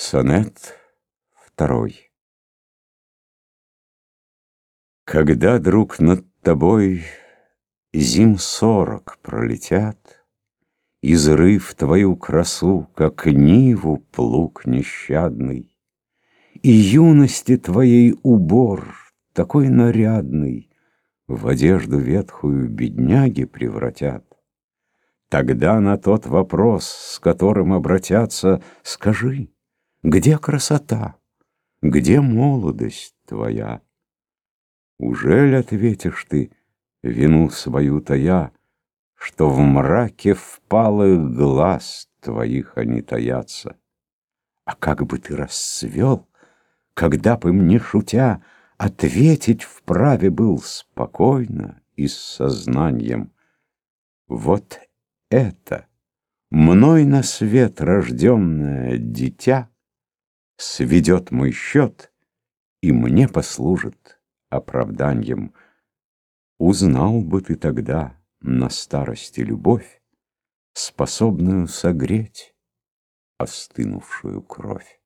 Сонет второй Когда, друг, над тобой Зим сорок пролетят, Изрыв твою красу, как ниву плуг нещадный, И юности твоей убор, такой нарядный, В одежду ветхую бедняги превратят. Тогда на тот вопрос, с которым обратятся, Скажи, где красота? Где молодость твоя? Ужель ответишь ты, вину свою тая, Что в мраке впалых глаз твоих они таятся? А как бы ты расцвел, когда бы мне, шутя, Ответить вправе был спокойно и с сознанием. Вот это, мной на свет рожденное дитя, сведет мой счет и мне послужит оправданием. Узнал бы ты тогда на старости любовь, способную согреть остынувшую кровь.